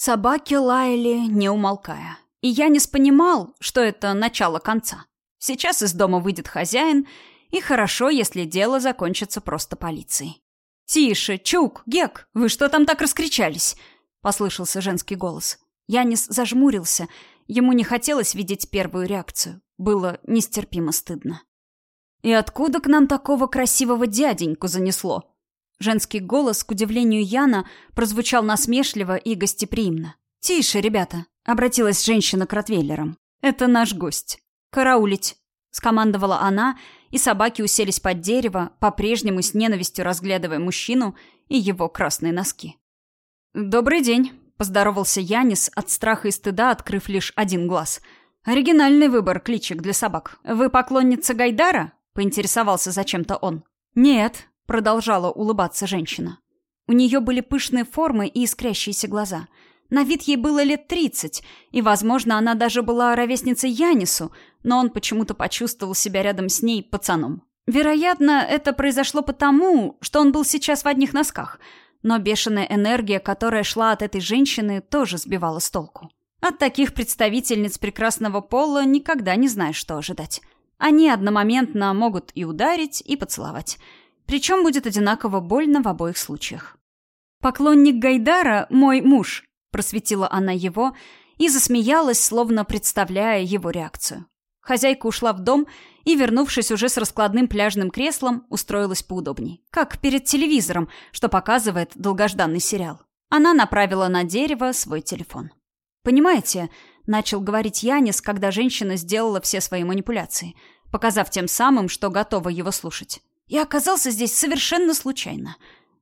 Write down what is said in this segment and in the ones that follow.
Собаки лаяли, не умолкая. И Янис понимал, что это начало конца. Сейчас из дома выйдет хозяин, и хорошо, если дело закончится просто полицией. «Тише, Чук, Гек, вы что там так раскричались?» — послышался женский голос. Янис зажмурился. Ему не хотелось видеть первую реакцию. Было нестерпимо стыдно. «И откуда к нам такого красивого дяденьку занесло?» Женский голос, к удивлению Яна, прозвучал насмешливо и гостеприимно. «Тише, ребята!» — обратилась женщина к Ротвейлерам. «Это наш гость. Караулить!» — скомандовала она, и собаки уселись под дерево, по-прежнему с ненавистью разглядывая мужчину и его красные носки. «Добрый день!» — поздоровался Янис, от страха и стыда открыв лишь один глаз. «Оригинальный выбор кличек для собак. Вы поклонница Гайдара?» поинтересовался зачем-то он. «Нет», — продолжала улыбаться женщина. У нее были пышные формы и искрящиеся глаза. На вид ей было лет тридцать, и, возможно, она даже была ровесницей Янису, но он почему-то почувствовал себя рядом с ней пацаном. Вероятно, это произошло потому, что он был сейчас в одних носках, но бешеная энергия, которая шла от этой женщины, тоже сбивала с толку. От таких представительниц прекрасного пола никогда не знаешь, что ожидать. Они одномоментно могут и ударить, и поцеловать. Причем будет одинаково больно в обоих случаях. «Поклонник Гайдара — мой муж», — просветила она его и засмеялась, словно представляя его реакцию. Хозяйка ушла в дом и, вернувшись уже с раскладным пляжным креслом, устроилась поудобней. Как перед телевизором, что показывает долгожданный сериал. Она направила на дерево свой телефон. «Понимаете, начал говорить Янис, когда женщина сделала все свои манипуляции, показав тем самым, что готова его слушать. Я оказался здесь совершенно случайно.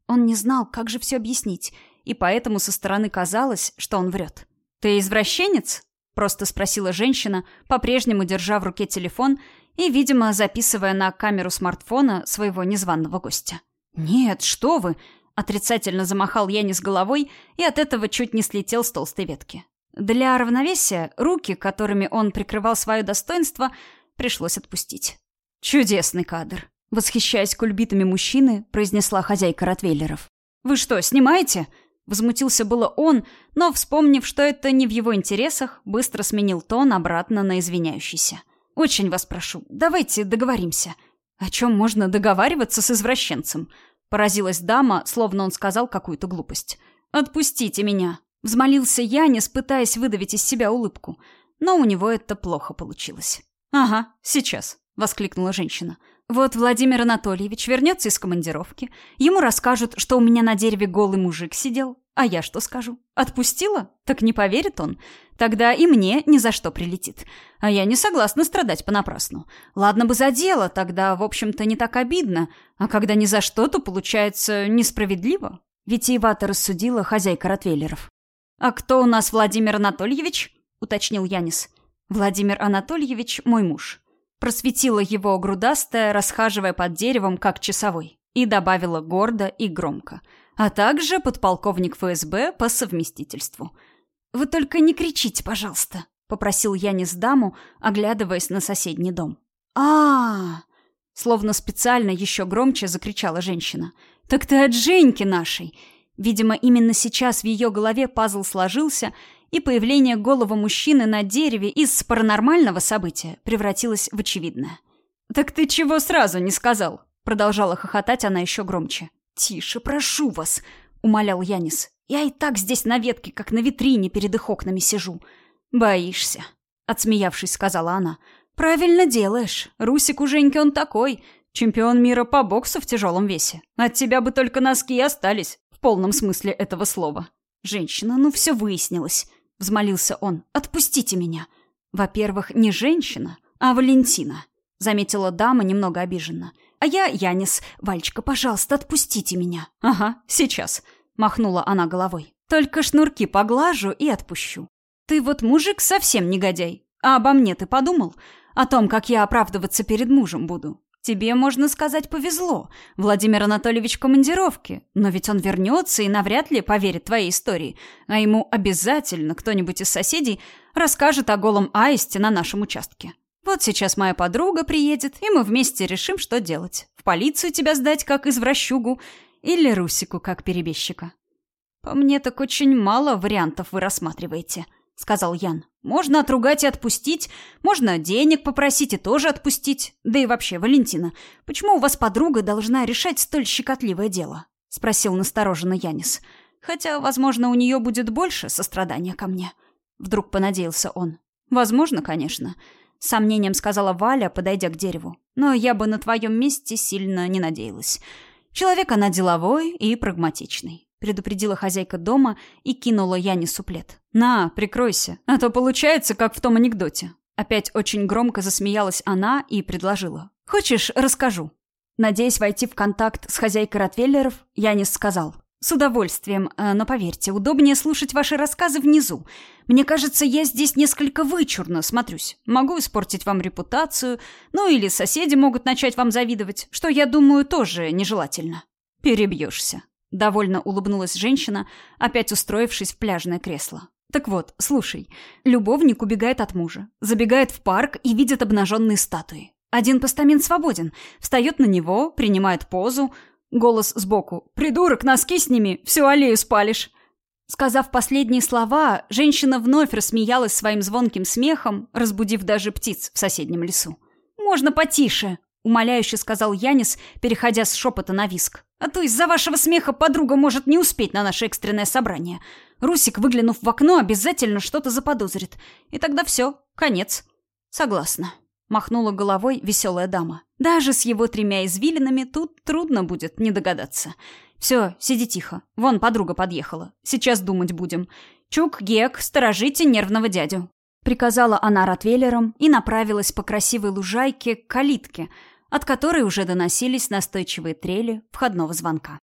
Он не знал, как же все объяснить, и поэтому со стороны казалось, что он врет. «Ты извращенец?» — просто спросила женщина, по-прежнему держа в руке телефон и, видимо, записывая на камеру смартфона своего незваного гостя. «Нет, что вы!» — отрицательно замахал Янис головой и от этого чуть не слетел с толстой ветки. Для равновесия руки, которыми он прикрывал свое достоинство, пришлось отпустить. «Чудесный кадр!» — восхищаясь кульбитами мужчины, произнесла хозяйка Ротвейлеров. «Вы что, снимаете?» Возмутился было он, но, вспомнив, что это не в его интересах, быстро сменил тон обратно на извиняющийся. «Очень вас прошу, давайте договоримся». «О чем можно договариваться с извращенцем?» Поразилась дама, словно он сказал какую-то глупость. «Отпустите меня!» Взмолился Янис, пытаясь выдавить из себя улыбку. Но у него это плохо получилось. «Ага, сейчас», — воскликнула женщина. «Вот Владимир Анатольевич вернется из командировки. Ему расскажут, что у меня на дереве голый мужик сидел. А я что скажу? Отпустила? Так не поверит он. Тогда и мне ни за что прилетит. А я не согласна страдать понапрасну. Ладно бы за дело, тогда, в общем-то, не так обидно. А когда ни за что, то получается несправедливо». Витиевато рассудила хозяйка Ротвейлеров. «А кто у нас Владимир Анатольевич?» — уточнил Янис. «Владимир Анатольевич — мой муж». Просветила его грудастая, расхаживая под деревом, как часовой. И добавила гордо и громко. А также подполковник ФСБ по совместительству. «Вы только не кричите, пожалуйста», — попросил Янис даму, оглядываясь на соседний дом. а, -а, Словно специально еще громче закричала женщина. «Так ты от Женьки нашей! Видимо, именно сейчас в ее голове пазл сложился, и появление голого мужчины на дереве из паранормального события превратилось в очевидное. «Так ты чего сразу не сказал?» Продолжала хохотать она еще громче. «Тише, прошу вас!» — умолял Янис. «Я и так здесь на ветке, как на витрине перед их окнами сижу». «Боишься?» — отсмеявшись, сказала она. «Правильно делаешь. Русик у Женьки он такой. Чемпион мира по боксу в тяжелом весе. От тебя бы только носки и остались в полном смысле этого слова. «Женщина, ну все выяснилось», — взмолился он. «Отпустите меня». «Во-первых, не женщина, а Валентина», — заметила дама немного обиженно. «А я Янис. Вальчика, пожалуйста, отпустите меня». «Ага, сейчас», — махнула она головой. «Только шнурки поглажу и отпущу». «Ты вот мужик совсем негодяй. А обо мне ты подумал? О том, как я оправдываться перед мужем буду? Тебе, можно сказать, повезло. Владимир Анатольевич в командировке. Но ведь он вернется и навряд ли поверит твоей истории. А ему обязательно кто-нибудь из соседей расскажет о голом аисте на нашем участке. Вот сейчас моя подруга приедет, и мы вместе решим, что делать. В полицию тебя сдать, как извращугу, или Русику, как перебежчика. «По мне так очень мало вариантов вы рассматриваете», — сказал Ян. «Можно отругать и отпустить, можно денег попросить и тоже отпустить. Да и вообще, Валентина, почему у вас подруга должна решать столь щекотливое дело?» — спросил настороженно Янис. «Хотя, возможно, у нее будет больше сострадания ко мне». Вдруг понадеялся он. «Возможно, конечно», — сомнением сказала Валя, подойдя к дереву. «Но я бы на твоем месте сильно не надеялась. Человек она деловой и прагматичный», — предупредила хозяйка дома и кинула Яне суплет. «На, прикройся, а то получается, как в том анекдоте». Опять очень громко засмеялась она и предложила. «Хочешь, расскажу?» Надеясь войти в контакт с хозяйкой Ротвейлеров, Янис сказал. «С удовольствием, э, но поверьте, удобнее слушать ваши рассказы внизу. Мне кажется, я здесь несколько вычурно смотрюсь. Могу испортить вам репутацию, ну или соседи могут начать вам завидовать, что, я думаю, тоже нежелательно». «Перебьешься», — довольно улыбнулась женщина, опять устроившись в пляжное кресло. «Так вот, слушай, любовник убегает от мужа, забегает в парк и видит обнаженные статуи. Один постамент свободен, встает на него, принимает позу, Голос сбоку. «Придурок, носки сними, всю аллею спалишь!» Сказав последние слова, женщина вновь рассмеялась своим звонким смехом, разбудив даже птиц в соседнем лесу. «Можно потише!» — умоляюще сказал Янис, переходя с шепота на виск. «А то из-за вашего смеха подруга может не успеть на наше экстренное собрание. Русик, выглянув в окно, обязательно что-то заподозрит. И тогда все, конец». «Согласна», — махнула головой веселая дама. Даже с его тремя извилинами тут трудно будет не догадаться. Все, сиди тихо. Вон подруга подъехала. Сейчас думать будем. Чук, Гек, сторожите нервного дядю. Приказала она ротвейлерам и направилась по красивой лужайке к калитке, от которой уже доносились настойчивые трели входного звонка.